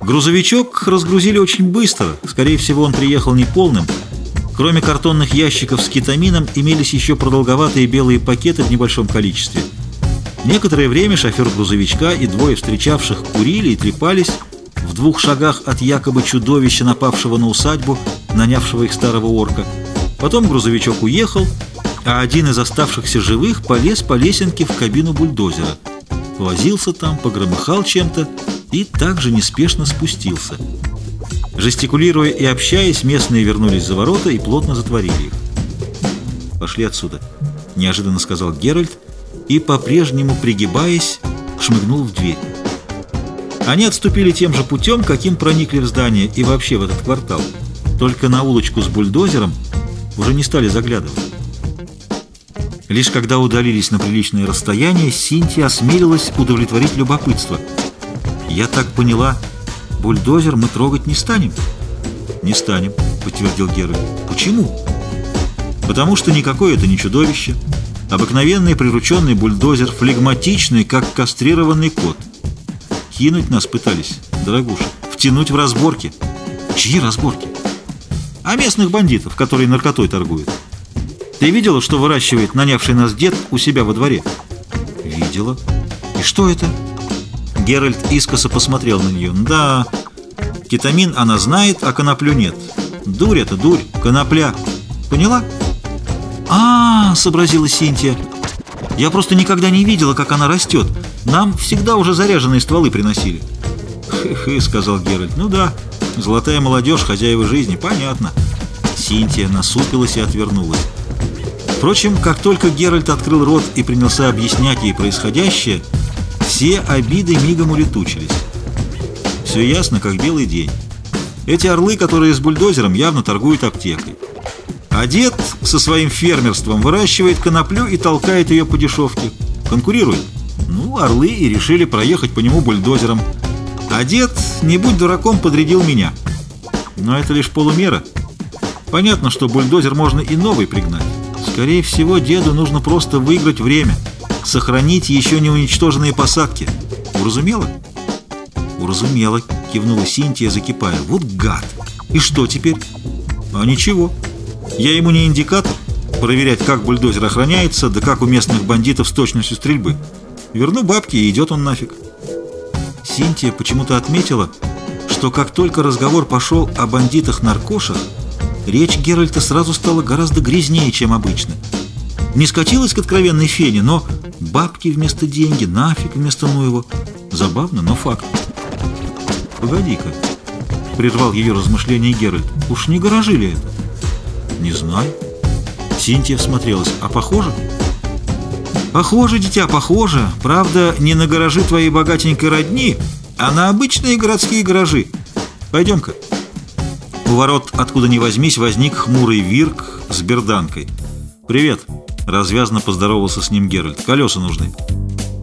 Грузовичок разгрузили очень быстро, скорее всего, он приехал неполным. Кроме картонных ящиков с кетамином имелись еще продолговатые белые пакеты в небольшом количестве. Некоторое время шофер грузовичка и двое встречавших курили и трепались в двух шагах от якобы чудовища, напавшего на усадьбу, нанявшего их старого орка. Потом грузовичок уехал, а один из оставшихся живых полез по лесенке в кабину бульдозера. Возился там, погромыхал чем-то и также неспешно спустился. Жестикулируя и общаясь, местные вернулись за ворота и плотно затворили их. «Пошли отсюда», — неожиданно сказал Геральт, и, по-прежнему пригибаясь, шмыгнул в дверь. Они отступили тем же путем, каким проникли в здание и вообще в этот квартал. Только на улочку с бульдозером уже не стали заглядывать. Лишь когда удалились на приличное расстояние, Синтия осмелилась удовлетворить любопытство. «Я так поняла, бульдозер мы трогать не станем?» «Не станем», — подтвердил Геральт. «Почему?» «Потому что никакое это не чудовище. Обыкновенный прирученный бульдозер, флегматичный, как кастрированный кот. Кинуть нас пытались, дорогуша, втянуть в разборки». «Чьи разборки?» «А местных бандитов, которые наркотой торгуют». Ты видела, что выращивает нанявший нас дед у себя во дворе? Видела. И что это? Геральт искоса посмотрел на нее. Да, кетамин она знает, а коноплю нет. Дурь это, дурь, конопля. Поняла? А, -а, -а сообразила Синтия. Я просто никогда не видела, как она растет. Нам всегда уже заряженные стволы приносили. Хы-хы, сказал Геральт. Ну да, золотая молодежь, хозяева жизни, понятно. Синтия насупилась и отвернулась. Впрочем, как только Геральт открыл рот и принялся объяснять ей происходящее, все обиды мигом улетучились. Все ясно, как белый день. Эти орлы, которые с бульдозером, явно торгуют аптекой. А дед со своим фермерством выращивает коноплю и толкает ее по дешевке. Конкурирует. Ну, орлы и решили проехать по нему бульдозером. А дед, не будь дураком, подрядил меня. Но это лишь полумера. Понятно, что бульдозер можно и новый пригнать. Скорее всего, деду нужно просто выиграть время, сохранить еще не уничтоженные посадки. Уразумела? Уразумела, кивнула Синтия, закипая. Вот гад! И что теперь? А ничего. Я ему не индикатор, проверять, как бульдозер охраняется, да как у местных бандитов с точностью стрельбы. Верну бабки, и идет он нафиг. Синтия почему-то отметила, что как только разговор пошел о бандитах-наркошах, Речь Геральта сразу стала гораздо грязнее, чем обычно. Не скатилась к откровенной фене, но бабки вместо деньги, нафиг вместо его. Забавно, но факт. «Погоди-ка», — прервал ее размышления Геральт, — «уж не гаражи ли это?» «Не знаю». Синтия всмотрелась. «А похоже?» «Похоже, дитя, похоже. Правда, не на гаражи твоей богатенькой родни, а на обычные городские гаражи. Пойдем-ка». У ворот, откуда ни возьмись, возник хмурый Вирк с берданкой. «Привет!» — развязно поздоровался с ним Геральт. «Колеса нужны».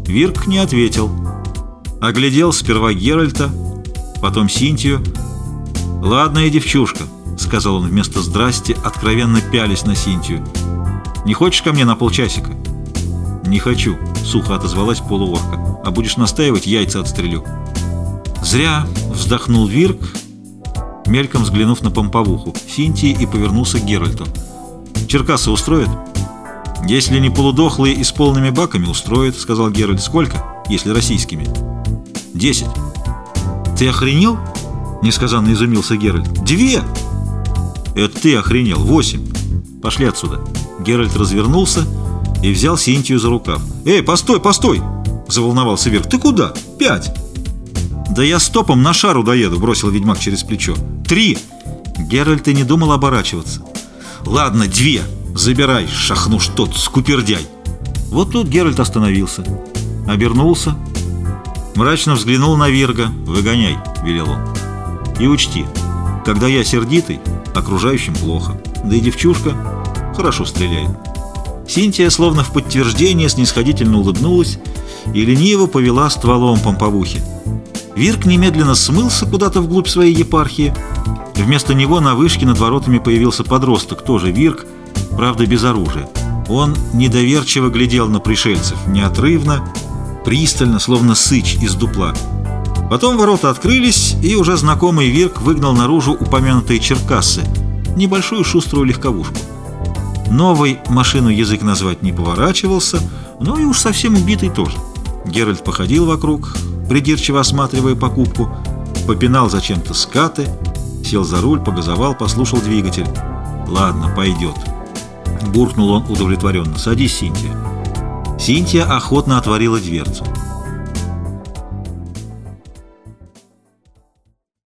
Вирк не ответил. Оглядел сперва Геральта, потом Синтию. «Ладная девчушка», — сказал он вместо «здрасти», откровенно пялись на Синтию. «Не хочешь ко мне на полчасика?» «Не хочу», — сухо отозвалась полуорка. «А будешь настаивать, яйца отстрелю». «Зря», — вздохнул Вирк, мельком взглянув на помповуху, Синтии и повернулся к Геральту. «Черкасы устроят?» «Если не полудохлые и с полными баками, устроят», — сказал Геральт. «Сколько, если российскими?» «Десять». «Ты охренел?» — несказанно изумился Геральт. «Две!» «Это ты охренел. Восемь. Пошли отсюда». Геральт развернулся и взял Синтию за рукав. «Эй, постой, постой!» — заволновался Вверх. «Ты куда? Пять!» «Да я стопом на шару доеду», — бросил ведьмак через плечо. «Три!» Геральт и не думал оборачиваться. «Ладно, две! Забирай, шахнуш тот, скупердяй!» Вот тут Геральт остановился, обернулся, мрачно взглянул на Вирга. «Выгоняй», — велел он. «И учти, когда я сердитый, окружающим плохо, да и девчушка хорошо стреляет». Синтия, словно в подтверждение, снисходительно улыбнулась и лениво повела стволом помповухи. Вирк немедленно смылся куда-то вглубь своей епархии. Вместо него на вышке над воротами появился подросток, тоже Вирк, правда без оружия. Он недоверчиво глядел на пришельцев, неотрывно, пристально, словно сыч из дупла. Потом ворота открылись, и уже знакомый Вирк выгнал наружу упомянутые Черкассы, небольшую шуструю легковушку. Новой машину язык назвать не поворачивался, но и уж совсем убитый тоже. Геральт походил вокруг, придирчиво осматривая покупку, попинал зачем-то скаты, сел за руль, погазовал, послушал двигатель. «Ладно, пойдет». Буркнул он удовлетворенно. «Садись, Синтия». Синтия охотно отворила дверцу.